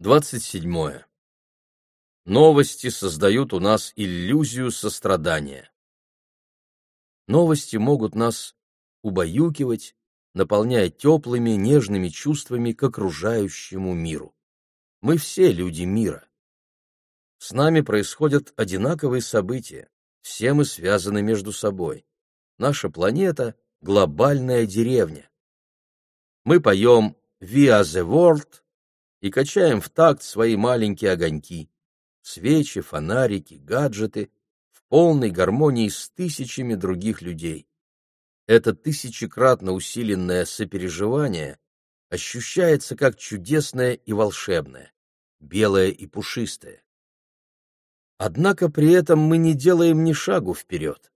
27. Новости создают у нас иллюзию сострадания. Новости могут нас убаюкивать, наполняя теплыми, нежными чувствами к окружающему миру. Мы все люди мира. С нами происходят одинаковые события, все мы связаны между собой. Наша планета — глобальная деревня. Мы поем «We are the world» и качаем в такт свои маленькие огоньки, свечи, фонарики, гаджеты в полной гармонии с тысячами других людей. Это тысячекратно усиленное сопереживание ощущается как чудесное и волшебное, белое и пушистое. Однако при этом мы не делаем ни шагу вперед.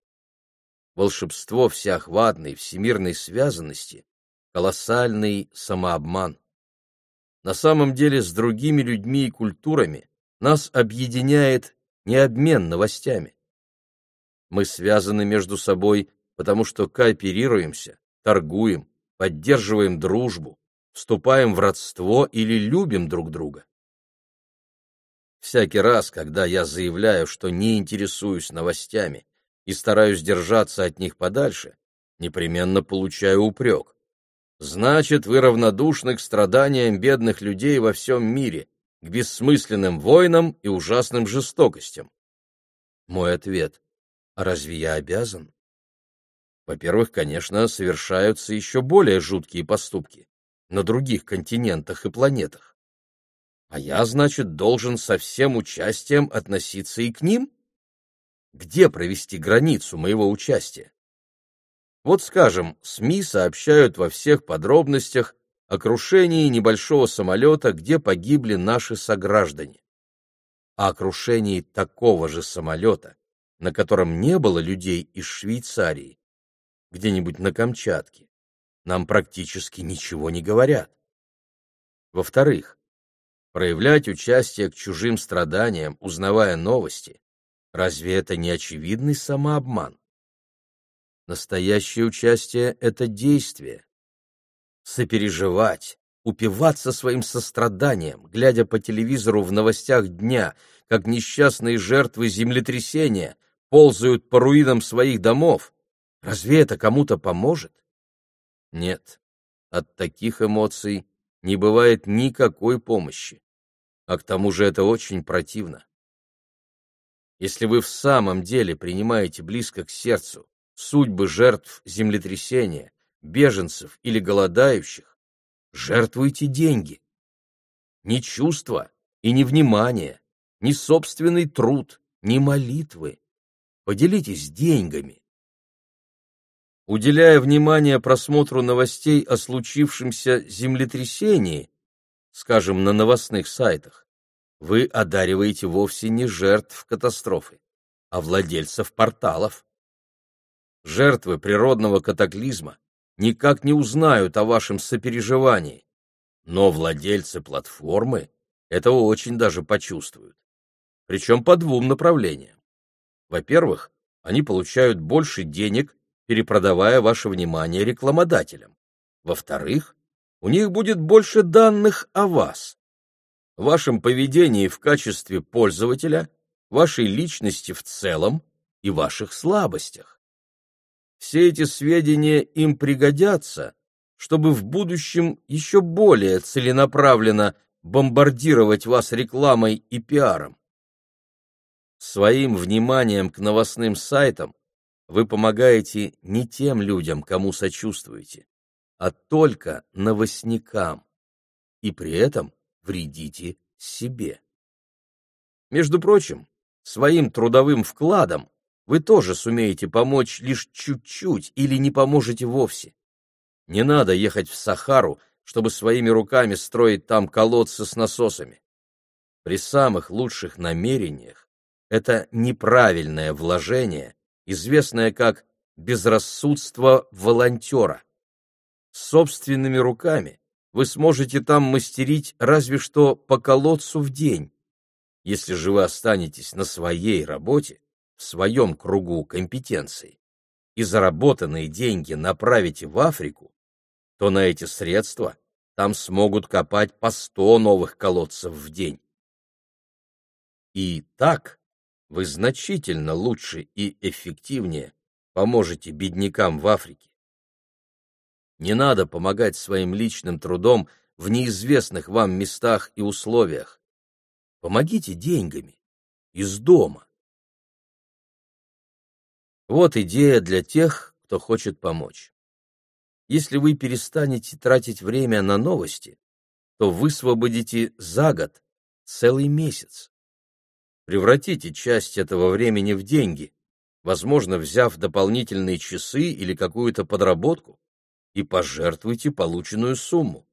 Волшебство всеохватной всемирной связанности — колоссальный самообман. На самом деле с другими людьми и культурами нас объединяет не обмен новостями. Мы связаны между собой, потому что кооперируемся, торгуем, поддерживаем дружбу, вступаем в родство или любим друг друга. Всякий раз, когда я заявляю, что не интересуюсь новостями и стараюсь держаться от них подальше, непременно получаю упрек. Значит, вы равнодушны к страданиям бедных людей во всем мире, к бессмысленным войнам и ужасным жестокостям. Мой ответ — а разве я обязан? Во-первых, конечно, совершаются еще более жуткие поступки на других континентах и планетах. А я, значит, должен со всем участием относиться и к ним? Где провести границу моего участия? Вот, скажем, СМИ сообщают во всех подробностях о крушении небольшого самолета, где погибли наши сограждане. А о крушении такого же самолета, на котором не было людей из Швейцарии, где-нибудь на Камчатке, нам практически ничего не говорят. Во-вторых, проявлять участие к чужим страданиям, узнавая новости, разве это не очевидный самообман? Настоящее участие — это действие. Сопереживать, упиваться своим состраданием, глядя по телевизору в новостях дня, как несчастные жертвы землетрясения ползают по руинам своих домов, разве это кому-то поможет? Нет, от таких эмоций не бывает никакой помощи, а к тому же это очень противно. Если вы в самом деле принимаете близко к сердцу судьбы жертв землетрясения, беженцев или голодающих, жертвуйте деньги. Ни чувства и ни внимание, ни собственный труд, ни молитвы. Поделитесь деньгами. Уделяя внимание просмотру новостей о случившемся землетрясении, скажем, на новостных сайтах, вы одариваете вовсе не жертв катастрофы, а владельцев порталов жертвы природного катаклизма никак не узнают о вашем сопереживании, но владельцы платформы это очень даже почувствуют. Причем по двум направлениям. Во-первых, они получают больше денег, перепродавая ваше внимание рекламодателям. Во-вторых, у них будет больше данных о вас, вашем поведении в качестве пользователя, вашей личности в целом и ваших слабостях. Все эти сведения им пригодятся, чтобы в будущем еще более целенаправленно бомбардировать вас рекламой и пиаром. Своим вниманием к новостным сайтам вы помогаете не тем людям, кому сочувствуете, а только новостникам, и при этом вредите себе. Между прочим, своим трудовым вкладом вы тоже сумеете помочь лишь чуть-чуть или не поможете вовсе. Не надо ехать в Сахару, чтобы своими руками строить там колодцы с насосами. При самых лучших намерениях это неправильное вложение, известное как безрассудство волонтера. Собственными руками вы сможете там мастерить разве что по колодцу в день. Если же вы останетесь на своей работе, в своем кругу компетенций и заработанные деньги направите в Африку, то на эти средства там смогут копать по сто новых колодцев в день. И так вы значительно лучше и эффективнее поможете беднякам в Африке. Не надо помогать своим личным трудом в неизвестных вам местах и условиях. Помогите деньгами из дома. Вот идея для тех, кто хочет помочь. Если вы перестанете тратить время на новости, то высвободите за год целый месяц. Превратите часть этого времени в деньги, возможно, взяв дополнительные часы или какую-то подработку, и пожертвуйте полученную сумму.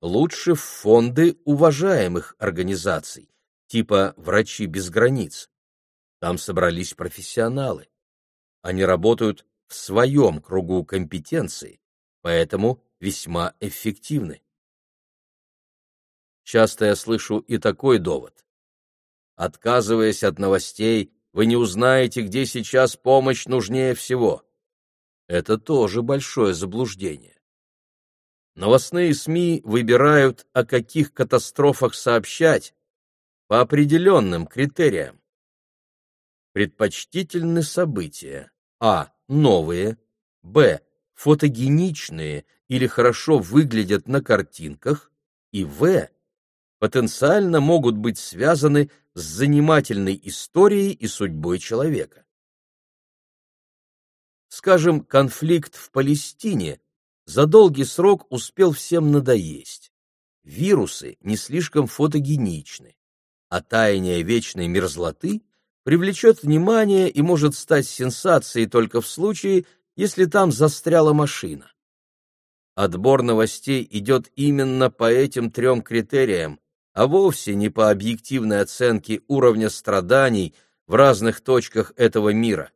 Лучше в фонды уважаемых организаций, типа «Врачи без границ». Там собрались профессионалы. Они работают в своем кругу компетенции, поэтому весьма эффективны. Часто я слышу и такой довод. Отказываясь от новостей, вы не узнаете, где сейчас помощь нужнее всего. Это тоже большое заблуждение. Новостные СМИ выбирают, о каких катастрофах сообщать, по определенным критериям. Предпочтительны события а. новые, б. фотогеничные или хорошо выглядят на картинках, и в. потенциально могут быть связаны с занимательной историей и судьбой человека. Скажем, конфликт в Палестине за долгий срок успел всем надоесть. Вирусы не слишком фотогеничны, а таяние вечной мерзлоты привлечет внимание и может стать сенсацией только в случае, если там застряла машина. Отбор новостей идет именно по этим трем критериям, а вовсе не по объективной оценке уровня страданий в разных точках этого мира.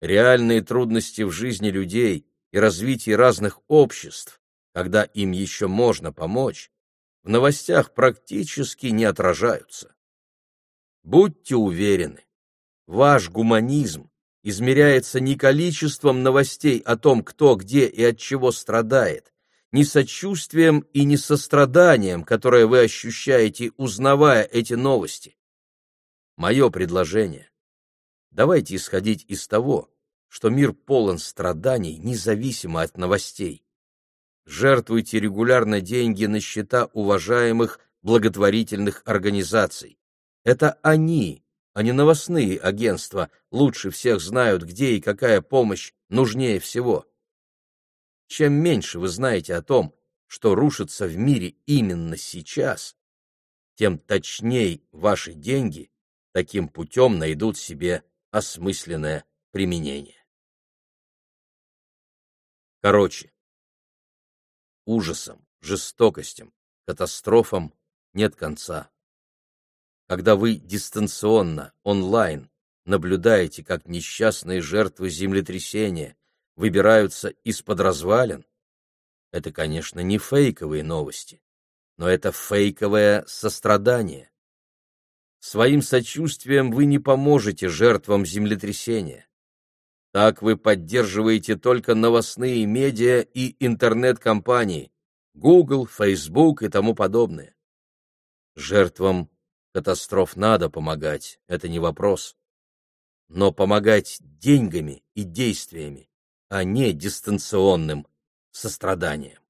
Реальные трудности в жизни людей и развитии разных обществ, когда им еще можно помочь, в новостях практически не отражаются. Будьте уверены, ваш гуманизм измеряется не количеством новостей о том, кто где и от чего страдает, не сочувствием и не состраданием, которое вы ощущаете, узнавая эти новости. Мое предложение. Давайте исходить из того, что мир полон страданий, независимо от новостей. Жертвуйте регулярно деньги на счета уважаемых благотворительных организаций. Это они, а не новостные агентства, лучше всех знают, где и какая помощь нужнее всего. Чем меньше вы знаете о том, что рушится в мире именно сейчас, тем точнее ваши деньги таким путем найдут себе осмысленное применение. Короче, ужасом, жестокостям, катастрофам нет конца когда вы дистанционно, онлайн, наблюдаете, как несчастные жертвы землетрясения выбираются из-под развалин, это, конечно, не фейковые новости, но это фейковое сострадание. Своим сочувствием вы не поможете жертвам землетрясения. Так вы поддерживаете только новостные медиа и интернет-компании, Google, Facebook и тому подобное. Жертвам Катастроф надо помогать, это не вопрос. Но помогать деньгами и действиями, а не дистанционным состраданием.